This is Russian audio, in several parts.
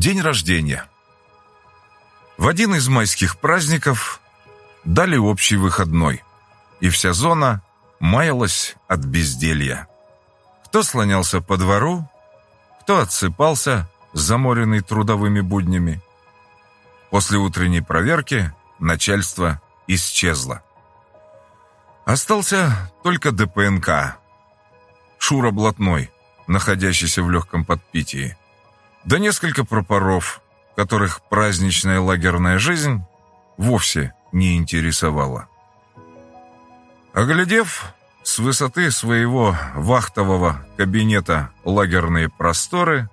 День рождения. В один из майских праздников дали общий выходной, и вся зона маялась от безделья. Кто слонялся по двору, кто отсыпался, заморенный трудовыми буднями. После утренней проверки начальство исчезло. Остался только ДПНК. Шура Блатной, находящийся в легком подпитии. Да несколько пропоров, которых праздничная лагерная жизнь вовсе не интересовала. Оглядев с высоты своего вахтового кабинета лагерные просторы,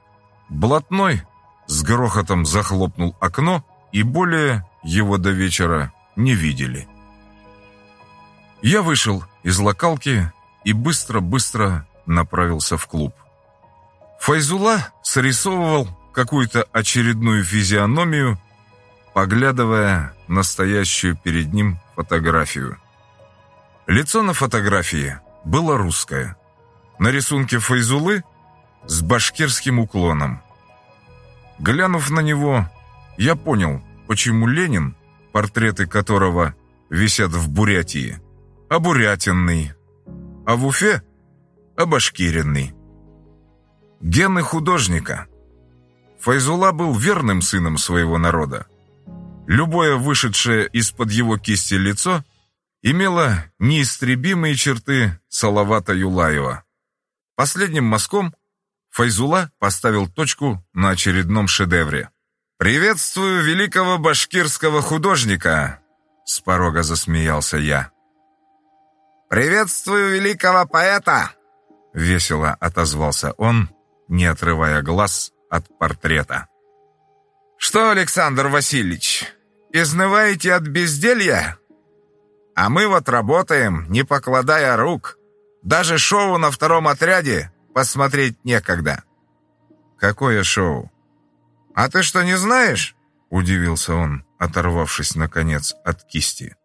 Блатной с грохотом захлопнул окно, и более его до вечера не видели. Я вышел из локалки и быстро-быстро направился в клуб. Файзула срисовывал какую-то очередную физиономию, поглядывая на стоящую перед ним фотографию. Лицо на фотографии было русское. На рисунке Файзулы с башкирским уклоном. Глянув на него, я понял, почему Ленин, портреты которого висят в Бурятии, обурятинный, а в Уфе – обашкиренный. Гены художника. Файзула был верным сыном своего народа. Любое вышедшее из-под его кисти лицо имело неистребимые черты Салавата Юлаева. Последним мазком Файзула поставил точку на очередном шедевре. «Приветствую великого башкирского художника!» С порога засмеялся я. «Приветствую великого поэта!» Весело отозвался он, не отрывая глаз от портрета. «Что, Александр Васильевич, изнываете от безделья? А мы вот работаем, не покладая рук. Даже шоу на втором отряде посмотреть некогда». «Какое шоу?» «А ты что, не знаешь?» Удивился он, оторвавшись, наконец, от кисти.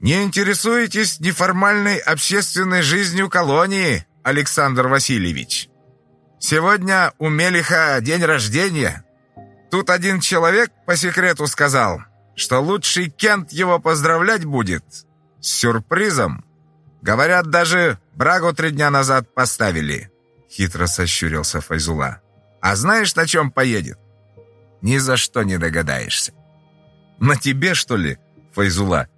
«Не интересуетесь неформальной общественной жизнью колонии, Александр Васильевич?» Сегодня у Мелиха день рождения. Тут один человек по секрету сказал, что лучший Кент его поздравлять будет. С сюрпризом. Говорят, даже Брагу три дня назад поставили. Хитро сощурился Файзула. А знаешь, на чем поедет? Ни за что не догадаешься. На тебе, что ли, Файзула?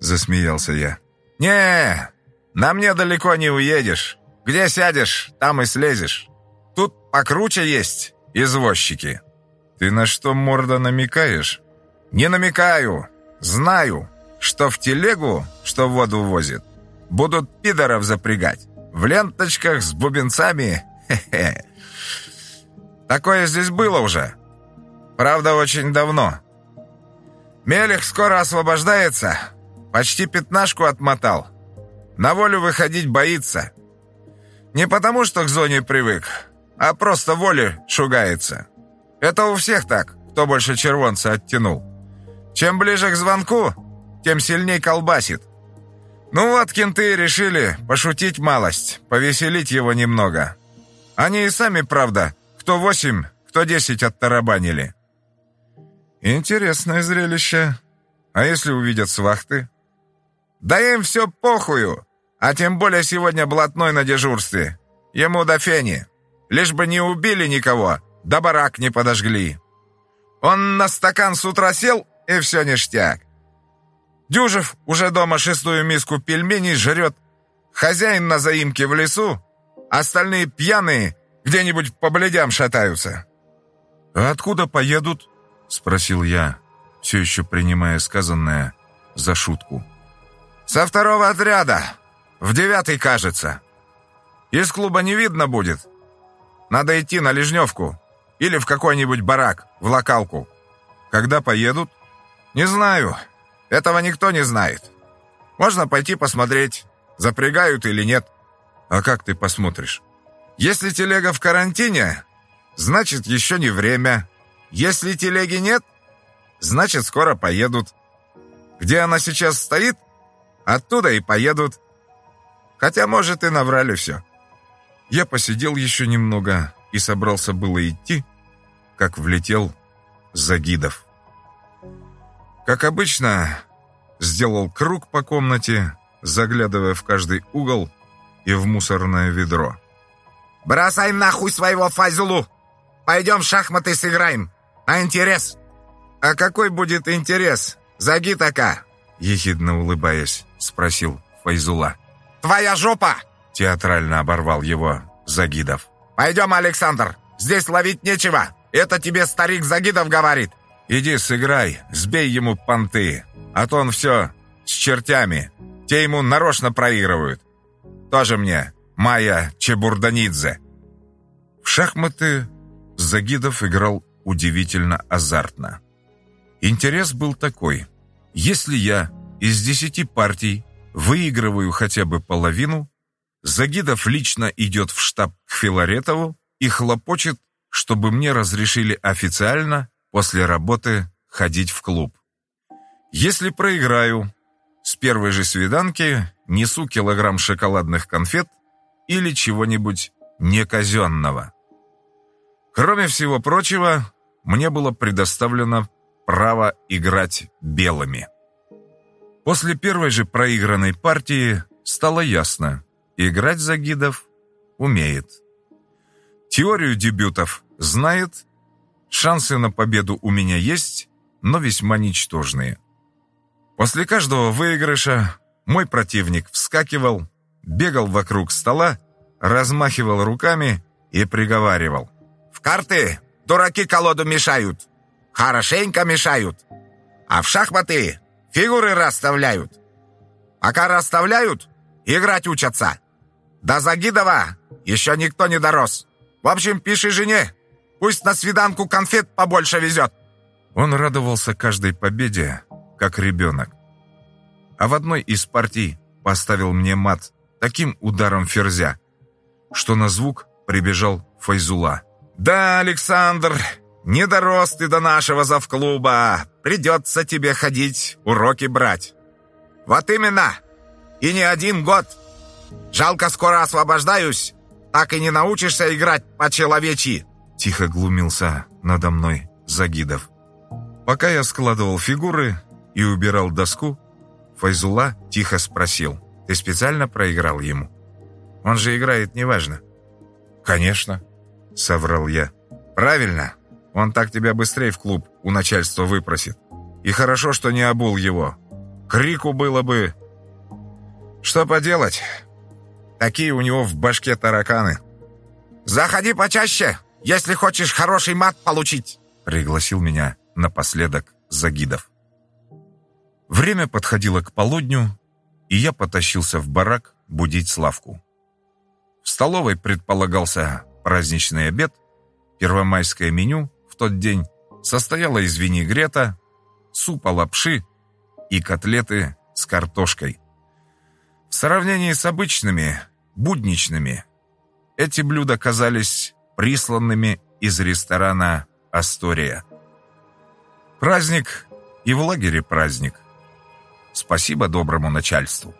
Засмеялся я. Не, на мне далеко не уедешь. Где сядешь, там и слезешь. Покруче есть, извозчики». «Ты на что морда намекаешь?» «Не намекаю. Знаю, что в телегу, что воду возит, будут пидоров запрягать. В ленточках с бубенцами. Хе-хе. Такое здесь было уже. Правда, очень давно. Мелих скоро освобождается. Почти пятнашку отмотал. На волю выходить боится. Не потому, что к зоне привык, а просто воли шугается. Это у всех так, кто больше червонца оттянул. Чем ближе к звонку, тем сильней колбасит. Ну вот, кенты решили пошутить малость, повеселить его немного. Они и сами, правда, кто восемь, кто десять оттарабанили. Интересное зрелище. А если увидят свахты? Да им все похую, а тем более сегодня блатной на дежурстве. Ему до фени. Лишь бы не убили никого, да барак не подожгли. Он на стакан с утра сел, и все ништяк. Дюжев уже дома шестую миску пельменей жрет. Хозяин на заимке в лесу, остальные пьяные где-нибудь по бледям шатаются. «А откуда поедут?» — спросил я, все еще принимая сказанное за шутку. «Со второго отряда. В девятый, кажется. Из клуба не видно будет, надо идти на Лежневку. Или в какой-нибудь барак, в локалку. Когда поедут? Не знаю. Этого никто не знает. Можно пойти посмотреть, запрягают или нет. А как ты посмотришь? Если телега в карантине, значит, еще не время. Если телеги нет, значит, скоро поедут. Где она сейчас стоит, оттуда и поедут. Хотя, может, и наврали все. Я посидел еще немного и собрался было идти, как влетел Загидов. Как обычно, сделал круг по комнате, заглядывая в каждый угол и в мусорное ведро. «Бросай нахуй своего Файзулу! Пойдем в шахматы сыграем! А интерес?» «А какой будет интерес, Загитака?» Ехидно улыбаясь, спросил Файзула. «Твоя жопа!» Театрально оборвал его Загидов. «Пойдем, Александр! Здесь ловить нечего! Это тебе старик Загидов говорит!» «Иди сыграй, сбей ему понты, а то он все с чертями. Те ему нарочно проигрывают. Тоже мне, Майя Чебурданидзе». В шахматы Загидов играл удивительно азартно. Интерес был такой. Если я из десяти партий выигрываю хотя бы половину, Загидов лично идет в штаб к Филаретову и хлопочет, чтобы мне разрешили официально после работы ходить в клуб. Если проиграю, с первой же свиданки несу килограмм шоколадных конфет или чего-нибудь неказенного. Кроме всего прочего, мне было предоставлено право играть белыми. После первой же проигранной партии стало ясно, играть Загидов умеет. Теорию дебютов знает, шансы на победу у меня есть, но весьма ничтожные. После каждого выигрыша мой противник вскакивал, бегал вокруг стола, размахивал руками и приговаривал. «В карты дураки колоду мешают, хорошенько мешают, а в шахматы Фигуры расставляют. Пока расставляют, играть учатся. До Загидова еще никто не дорос. В общем, пиши жене. Пусть на свиданку конфет побольше везет. Он радовался каждой победе, как ребенок. А в одной из партий поставил мне мат таким ударом ферзя, что на звук прибежал Файзула. «Да, Александр, не дорос ты до нашего завклуба. Придется тебе ходить, уроки брать. Вот именно. И не один год. Жалко, скоро освобождаюсь. Так и не научишься играть по-человечьи. Тихо глумился надо мной Загидов. Пока я складывал фигуры и убирал доску, Файзула тихо спросил. «Ты специально проиграл ему? Он же играет неважно». «Конечно», — соврал я. «Правильно. Он так тебя быстрее в клуб у начальства выпросит. И хорошо, что не обул его. Крику было бы... Что поделать? Такие у него в башке тараканы. «Заходи почаще, если хочешь хороший мат получить», пригласил меня напоследок Загидов. Время подходило к полудню, и я потащился в барак будить Славку. В столовой предполагался праздничный обед, первомайское меню в тот день состояла из винегрета, супа лапши и котлеты с картошкой. В сравнении с обычными, будничными, эти блюда казались присланными из ресторана «Астория». Праздник и в лагере праздник. Спасибо доброму начальству.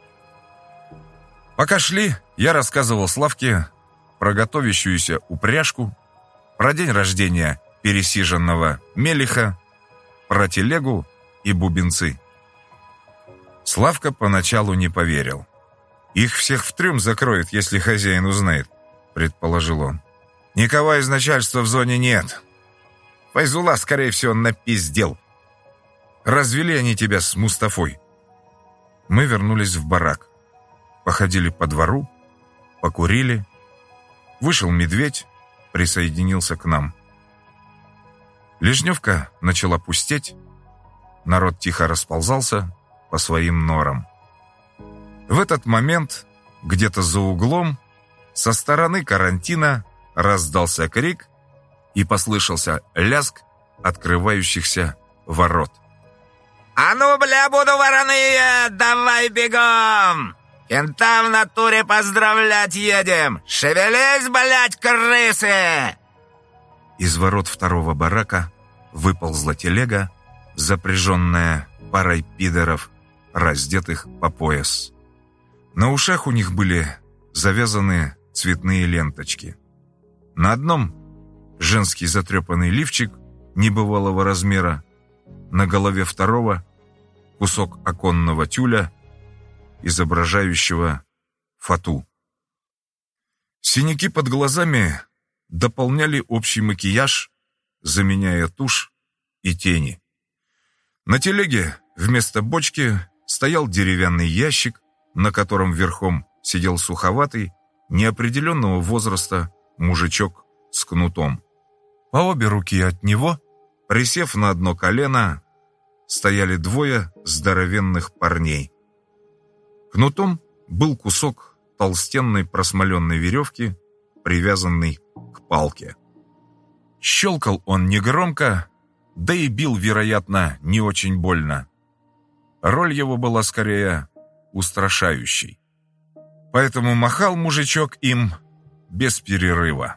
Пока шли, я рассказывал Славке про готовящуюся упряжку, про день рождения пересиженного мелиха, про телегу и бубенцы. Славка поначалу не поверил. «Их всех в трюм закроют, если хозяин узнает», — предположил он. «Никого из начальства в зоне нет. Файзула, скорее всего, напиздел. Развели они тебя с Мустафой». Мы вернулись в барак. Походили по двору, покурили. Вышел медведь, присоединился к нам. Лежневка начала пустеть, народ тихо расползался по своим норам. В этот момент, где-то за углом, со стороны карантина раздался крик и послышался ляск открывающихся ворот. «А ну, бля, буду вороные! Давай бегом! Кента в натуре поздравлять едем! Шевелись, блядь, крысы!» Из ворот второго барака выползла телега, запряженная парой пидоров, раздетых по пояс. На ушах у них были завязаны цветные ленточки. На одном женский затрепанный лифчик небывалого размера, на голове второго кусок оконного тюля, изображающего фату. Синяки под глазами дополняли общий макияж, заменяя тушь и тени. На телеге вместо бочки стоял деревянный ящик, на котором верхом сидел суховатый, неопределенного возраста мужичок с кнутом. По обе руки от него, присев на одно колено, стояли двое здоровенных парней. Кнутом был кусок толстенной просмоленной веревки, привязанный к палке. Щелкал он негромко, да и бил, вероятно, не очень больно. Роль его была скорее устрашающей. Поэтому махал мужичок им без перерыва.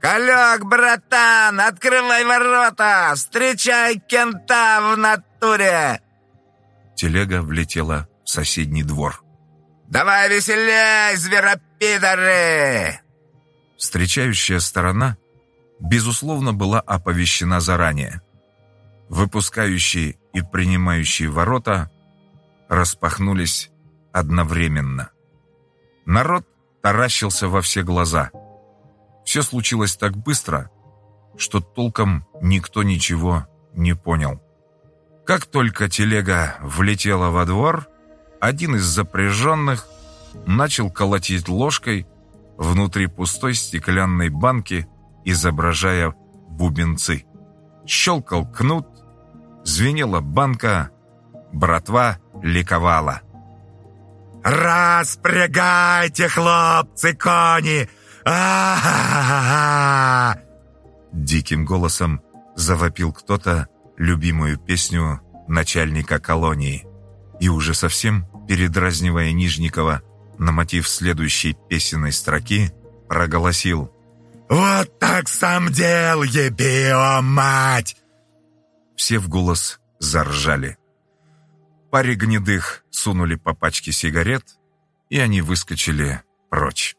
«Калек, братан, открывай ворота! Встречай кента в натуре!» Телега влетела в соседний двор. «Давай веселей, зверопидоры!» Встречающая сторона, безусловно, была оповещена заранее. Выпускающие и принимающие ворота распахнулись одновременно. Народ таращился во все глаза. Все случилось так быстро, что толком никто ничего не понял. Как только телега влетела во двор, один из запряженных начал колотить ложкой внутри пустой стеклянной банки, изображая бубенцы. Щелкал кнут, звенела банка, братва ликовала. «Распрягайте, хлопцы, кони! а а, -а, Диким голосом завопил кто-то любимую песню начальника колонии и уже совсем передразнивая Нижникова на мотив следующей песенной строки, проголосил «Вот так сам дел, ебио мать!» Все в голос заржали. Паре гнедых сунули по пачке сигарет, и они выскочили прочь.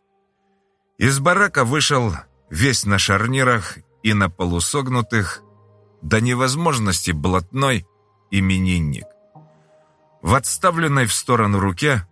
Из барака вышел весь на шарнирах и на полусогнутых, до невозможности блатной именинник. В отставленной в сторону руке